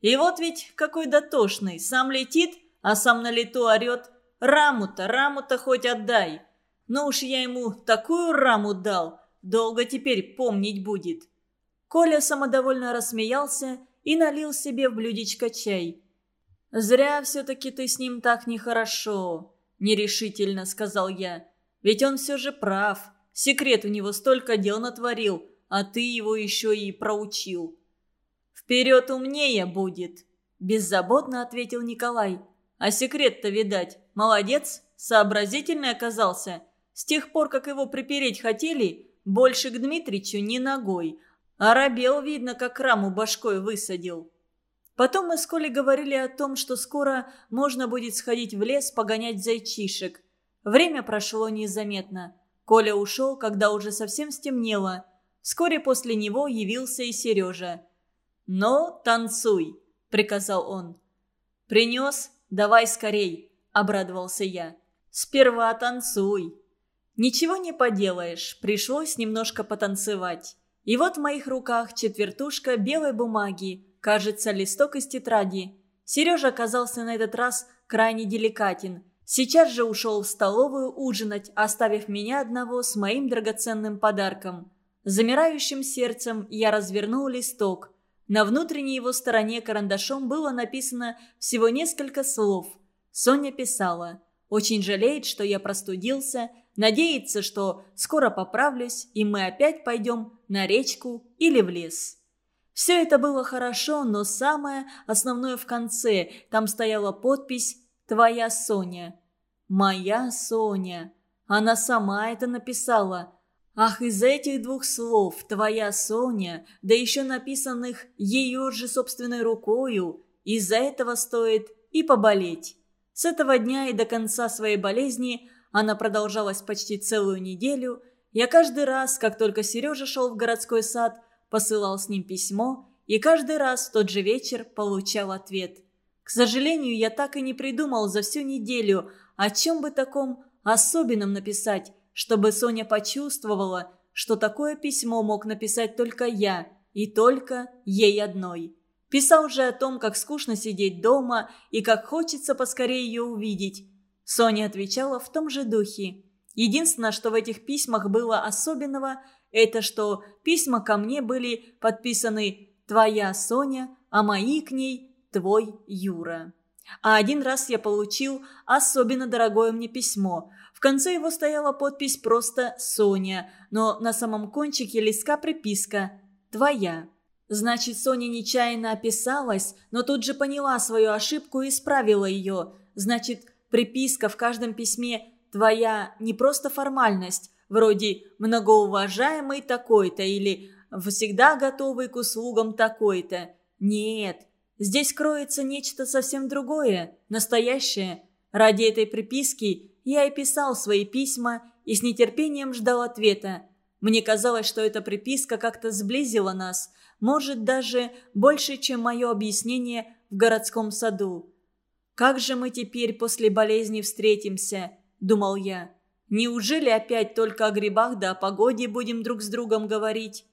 A: И вот ведь какой дотошный. Сам летит, а сам на лету орет. Раму-то, раму-то хоть отдай. Но уж я ему такую раму дал, долго теперь помнить будет». Коля самодовольно рассмеялся и налил себе в блюдечко чай. «Зря все-таки ты с ним так нехорошо», – нерешительно сказал я. «Ведь он все же прав. Секрет у него столько дел натворил, а ты его еще и проучил». «Вперед умнее будет», – беззаботно ответил Николай. «А секрет-то, видать, Молодец, сообразительный оказался. С тех пор, как его припереть хотели, больше к Дмитричу ни ногой. А Рабел, видно, как раму башкой высадил. Потом мы с Колей говорили о том, что скоро можно будет сходить в лес погонять зайчишек. Время прошло незаметно. Коля ушел, когда уже совсем стемнело. Вскоре после него явился и Сережа. «Ну, танцуй», — приказал он. «Принес? Давай скорей обрадовался я. «Сперва танцуй». Ничего не поделаешь, пришлось немножко потанцевать. И вот в моих руках четвертушка белой бумаги, кажется, листок из тетради. Сережа оказался на этот раз крайне деликатен. Сейчас же ушел в столовую ужинать, оставив меня одного с моим драгоценным подарком. Замирающим сердцем я развернул листок. На внутренней его стороне карандашом было написано всего несколько слов – Соня писала. Очень жалеет, что я простудился, надеется, что скоро поправлюсь, и мы опять пойдем на речку или в лес. Все это было хорошо, но самое основное в конце. Там стояла подпись «Твоя Соня». «Моя Соня». Она сама это написала. Ах, из этих двух слов «Твоя Соня», да еще написанных ее же собственной рукою, из-за этого стоит и поболеть. С этого дня и до конца своей болезни она продолжалась почти целую неделю. Я каждый раз, как только Сережа шел в городской сад, посылал с ним письмо, и каждый раз в тот же вечер получал ответ. К сожалению, я так и не придумал за всю неделю, о чем бы таком особенном написать, чтобы Соня почувствовала, что такое письмо мог написать только я, и только ей одной. Писал же о том, как скучно сидеть дома и как хочется поскорее ее увидеть. Соня отвечала в том же духе. Единственное, что в этих письмах было особенного, это что письма ко мне были подписаны «Твоя Соня», а мои к ней «Твой Юра». А один раз я получил особенно дорогое мне письмо. Конце его стояла подпись просто «Соня», но на самом кончике листка приписка «Твоя». Значит, Соня нечаянно описалась, но тут же поняла свою ошибку и исправила ее. Значит, приписка в каждом письме «Твоя» не просто формальность, вроде «многоуважаемый такой-то» или «всегда готовый к услугам такой-то». Нет, Здесь кроется нечто совсем другое, настоящее. Ради этой приписки я и писал свои письма и с нетерпением ждал ответа. Мне казалось, что эта приписка как-то сблизила нас, может, даже больше, чем мое объяснение в городском саду. «Как же мы теперь после болезни встретимся?» – думал я. «Неужели опять только о грибах да о погоде будем друг с другом говорить?»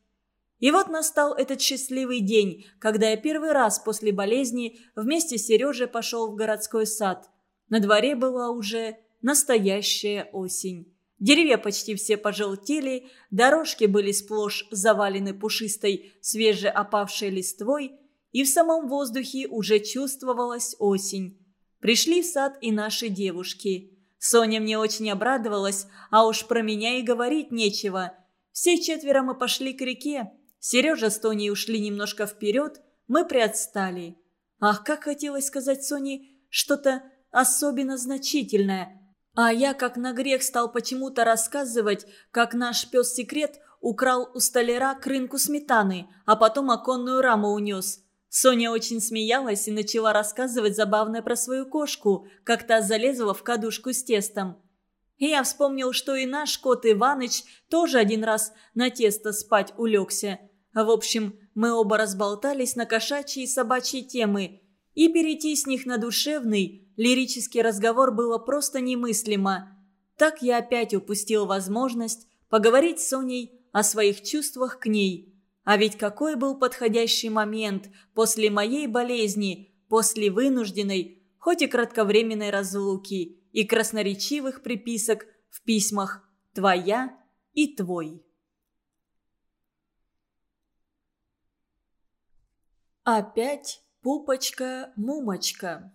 A: И вот настал этот счастливый день, когда я первый раз после болезни вместе с Сережей пошел в городской сад. На дворе была уже настоящая осень. Деревья почти все пожелтели, дорожки были сплошь завалены пушистой, свежеопавшей листвой, и в самом воздухе уже чувствовалась осень. Пришли в сад и наши девушки. Соня мне очень обрадовалась, а уж про меня и говорить нечего. Все четверо мы пошли к реке, Сережа с Тоней ушли немножко вперед, мы приотстали. Ах, как хотелось сказать Соне что-то особенно значительное. А я, как на грех, стал почему-то рассказывать, как наш пес-секрет украл у столяра крынку сметаны, а потом оконную раму унес. Соня очень смеялась и начала рассказывать забавное про свою кошку, как та залезла в кадушку с тестом. И я вспомнил, что и наш кот Иваныч тоже один раз на тесто спать улегся – в общем, мы оба разболтались на кошачьи и собачьи темы, и перейти с них на душевный, лирический разговор было просто немыслимо. Так я опять упустил возможность поговорить с Соней о своих чувствах к ней. А ведь какой был подходящий момент после моей болезни, после вынужденной, хоть и кратковременной разлуки и красноречивых приписок в письмах «Твоя» и «Твой». Опять пупочка-мумочка.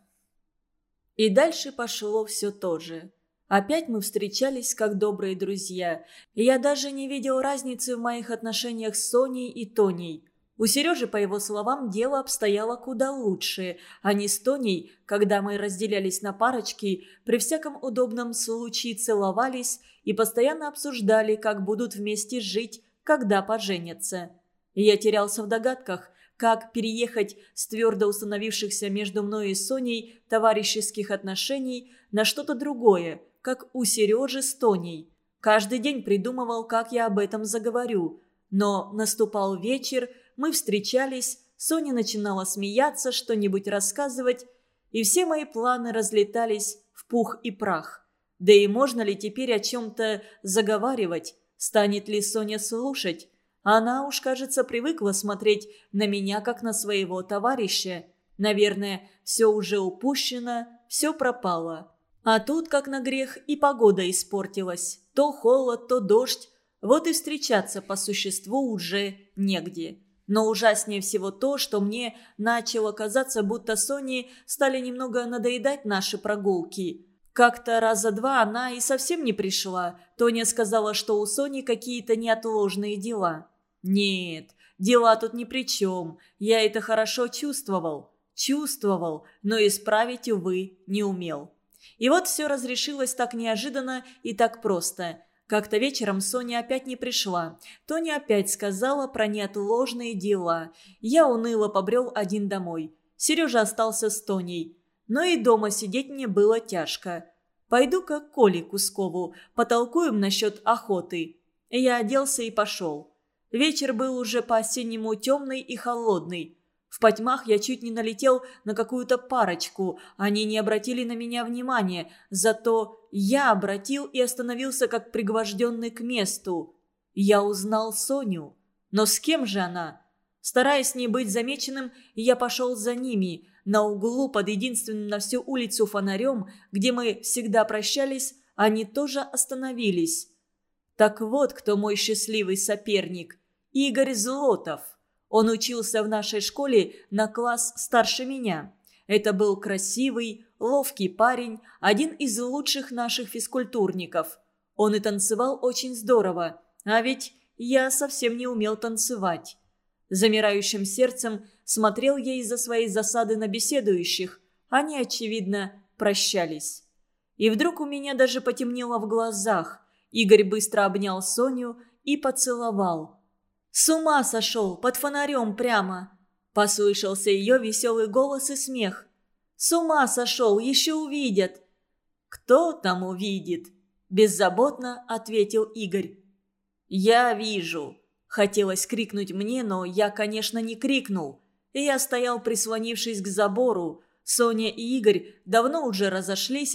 A: И дальше пошло все то же. Опять мы встречались как добрые друзья, и я даже не видел разницы в моих отношениях с Соней и Тоней. У Сережи, по его словам, дело обстояло куда лучше, а не с Тоней, когда мы разделялись на парочки, при всяком удобном случае целовались и постоянно обсуждали, как будут вместе жить, когда поженятся. я терялся в догадках, как переехать с твердо установившихся между мной и Соней товарищеских отношений на что-то другое, как у Сережи с Тоней. Каждый день придумывал, как я об этом заговорю. Но наступал вечер, мы встречались, Соня начинала смеяться, что-нибудь рассказывать, и все мои планы разлетались в пух и прах. Да и можно ли теперь о чем-то заговаривать? Станет ли Соня слушать? Она уж, кажется, привыкла смотреть на меня, как на своего товарища. Наверное, все уже упущено, все пропало. А тут, как на грех, и погода испортилась. То холод, то дождь. Вот и встречаться по существу уже негде. Но ужаснее всего то, что мне начало казаться, будто Соне стали немного надоедать наши прогулки. Как-то раза два она и совсем не пришла. Тоня сказала, что у Сони какие-то неотложные дела. «Нет, дела тут ни при чем. Я это хорошо чувствовал. Чувствовал, но исправить, увы, не умел». И вот все разрешилось так неожиданно и так просто. Как-то вечером Соня опять не пришла. Тоня опять сказала про неотложные дела. Я уныло побрел один домой. Сережа остался с Тоней. Но и дома сидеть мне было тяжко. Пойду-ка к Коле Кускову, потолкуем насчет охоты. Я оделся и пошел. Вечер был уже по-осеннему темный и холодный. В потьмах я чуть не налетел на какую-то парочку. Они не обратили на меня внимания. Зато я обратил и остановился как пригвожденный к месту. Я узнал Соню. Но с кем же она? Стараясь не быть замеченным, я пошел за ними. На углу под единственным на всю улицу фонарем, где мы всегда прощались, они тоже остановились. Так вот, кто мой счастливый соперник. Игорь Злотов. Он учился в нашей школе на класс старше меня. Это был красивый, ловкий парень, один из лучших наших физкультурников. Он и танцевал очень здорово, а ведь я совсем не умел танцевать. Замирающим сердцем смотрел я из-за своей засады на беседующих. Они, очевидно, прощались. И вдруг у меня даже потемнело в глазах. Игорь быстро обнял Соню и поцеловал. «С ума сошел, под фонарем прямо!» Послышался ее веселый голос и смех. «С ума сошел, еще увидят!» «Кто там увидит?» Беззаботно ответил Игорь. «Я вижу!» Хотелось крикнуть мне, но я, конечно, не крикнул. Я стоял, прислонившись к забору. Соня и Игорь давно уже разошлись